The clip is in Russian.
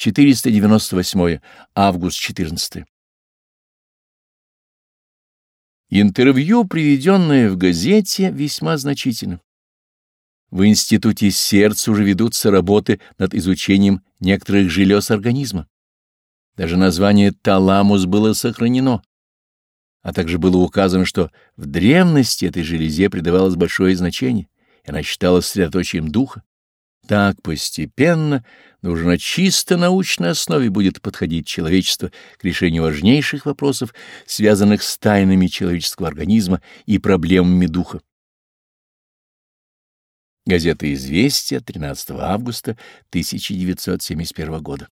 498 август 14. Интервью, приведенное в газете, весьма значительно. В Институте сердца уже ведутся работы над изучением некоторых желез организма. Даже название таламус было сохранено, а также было указано, что в древности этой железе придавалось большое значение, и она считалась средоточием духа. Так постепенно, но уже на чисто научной основе будет подходить человечество к решению важнейших вопросов, связанных с тайнами человеческого организма и проблемами духа. Газета «Известия» 13 августа 1971 года.